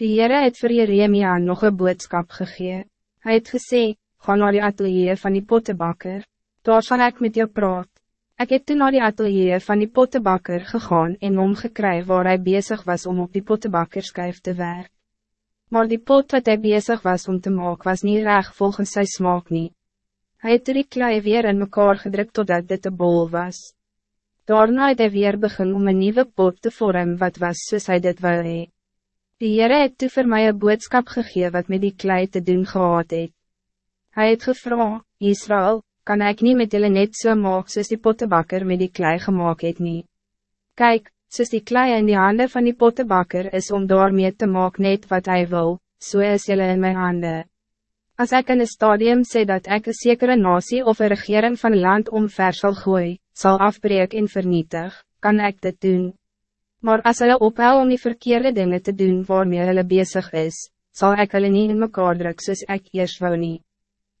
Die Heere het vir Jeremia nog een boodskap gegee. Hij het gesê, ga naar die atelier van die pottebakker, daar sal ek met jou praat. Ik heb toen naar die atelier van die pottebakker gegaan en omgekry waar hij bezig was om op die pottebakkerskuif te werken. Maar die pot wat hij bezig was om te maken was niet reg volgens zijn smaak niet. Hij het die klei weer in mekaar gedrukt totdat dit een bol was. Daarna het hy weer begin om een nieuwe pot te vormen wat was soos hy dit wil hee. Die Heere het toe vir my een boodskap gegee wat met die klei te doen gehad het. Hy het gevra, Israël, kan ik niet met julle net so maak soos die pottebakker met die klei gemaakt het nie. Kijk, soos die klei in die handen van die pottebakker is om daarmee te maak net wat hij wil, so is julle in mijn handen. Als ik in een stadium sê dat ik een zekere nasie of een regering van land omver sal gooi, sal afbreek en vernietig, kan ik dit doen. Maar als hulle ophou om die verkeerde dingen te doen waarmee hulle bezig is, zal ik hulle niet in mekaar druk soos ek eers wou nie.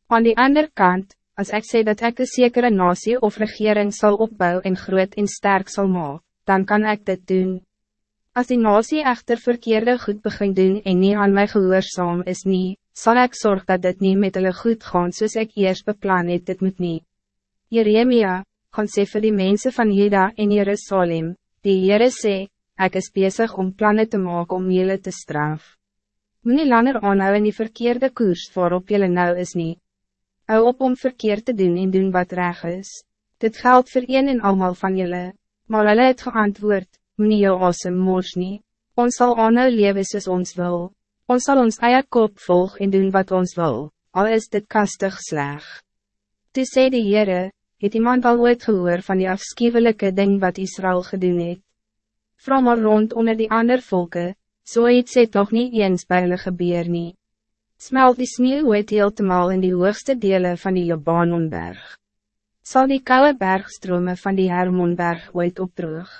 Aan die andere kant, als ik zeg dat ik een zekere nasie of regering zal opbouwen en groot en sterk zal maken, dan kan ik dit doen. Als die nasie echter verkeerde goed begin doen en niet aan mij gehoorzaam is niet, zal ik zorgen dat dit niet met hulle goed gaan soos ik eerst beplan het dit moet niet. Jeremia, gaan sê vir die mensen van Juda en Jerusalem, die Heere sê, ek is bezig om plannen te maken om jullie te straf. Moet nie langer aanhou in die verkeerde koers waarop jullie nou is niet. Hou op om verkeerd te doen en doen wat reg is. Dit geldt voor een en allemaal van jullie. Maar hulle het geantwoord, moet jou awesome mors nie. Ons zal aanhou lewe soos ons wil. Ons zal ons eie kop volg en doen wat ons wil, al is dit kastig sleg. Toe sê die Heere, het iemand al ooit gehoor van die afschuwelijke ding wat Israël gedoen het. Vra maar rond onder die ander volken, so iets het toch niet eens by hulle gebeur nie smelt die sneeuw ooit heeltemaal in die hoogste delen van die Libanonberg. Zal die koude bergstrome van die Hermonberg ooit opdroog?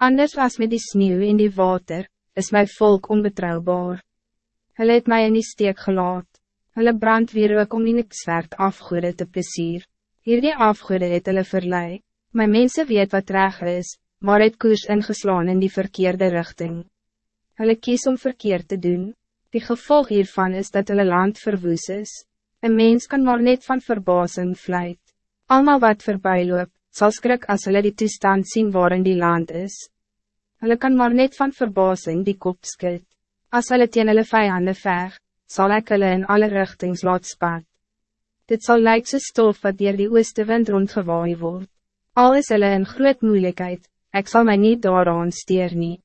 Anders was met die sneeuw in die water, is mijn volk onbetrouwbaar. Hulle het mij in die steek gelaat. Hulle brand weer ook om die nikswerd afgoede te plezier. Hierdie afgoede het hulle verlei. My mensen weet wat reg is, maar het koers ingeslaan in die verkeerde richting. Hulle kies om verkeerd te doen. Die gevolg hiervan is dat hulle land verwoes is. Een mens kan maar net van verbazing vlijt. Almal wat voorbij loop, zal skrik as hulle die toestand zien waarin die land is. Hulle kan maar net van verbazing die kop skit. As hulle teen hulle vijanden veg, sal ek hulle in alle richtings laat spat. Dit zal lijken so stof wat dier die ooste wind rondgewaai word. Al is hulle in groot moeilijkheid, ik zal mij niet daaraan steer nie.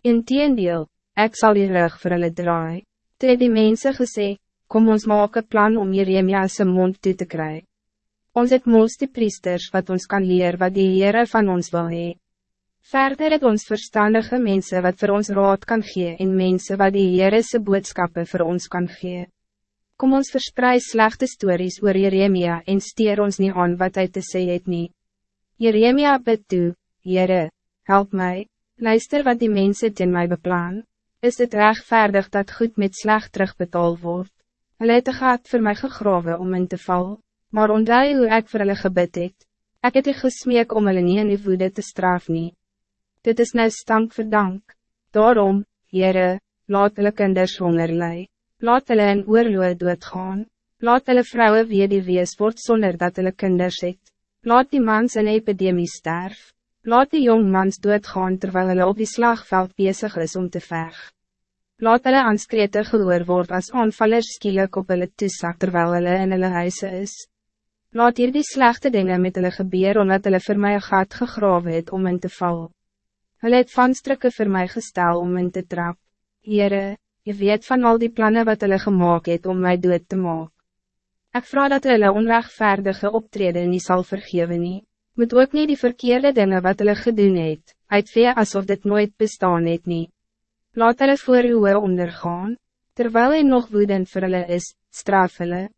Inteendeel, ik zal die rug vir hulle draai. Toe het die mense gesê, kom ons maak een plan om Jeremia sy mond toe te kry. Ons het moos die priesters wat ons kan leer wat die Heere van ons wil hee. Verder het ons verstandige mensen wat voor ons raad kan gee en mensen wat die Heere sy boodskappe voor ons kan gee. Kom ons verspreid slechte stories oor Jeremia en steer ons niet aan wat hij te sê het nie. Jeremia bid toe, Heere, help mij, luister wat die mensen in mij beplan is het rechtvaardig dat goed met slecht terugbetaald wordt. Hulle het een gat voor mij gegraven om in te val, maar onthou hoe ek vir hulle gebid het. Ek het die gesmeek om hulle nie in die woede te straf nie. Dit is nou stank vir dank. Daarom, Heere, laat hulle kinders honger lei. Laat hulle in oorloe doodgaan. Laat hulle vrouwen weer die wees word sonder dat hulle kinders het. Laat die mans in epidemie sterf. Laat die jongmans doodgaan terwijl hulle op die slagveld bezig is om te vechten. Laat hulle aanskrete gehoor word as aanvallers skielik op hulle toesak terwijl hulle in hulle huise is. Laat hier die slechte dingen met hulle gebeur omdat hulle vir my gat gegrawe het om in te val. Hulle het vanstrikke vir my gestel om in te trap. Heere, je weet van al die plannen wat hulle gemaakt het om mij dood te maken. Ik vraag dat hulle onrechtvaardige optreden niet zal vergeven nie. Moet ook niet die verkeerde dingen wat hulle gedoen het, uitvee alsof dit nooit bestaan het nie. Laat hulle voor uwe ondergaan, terwijl hy nog woedend vir hulle is, straf hulle.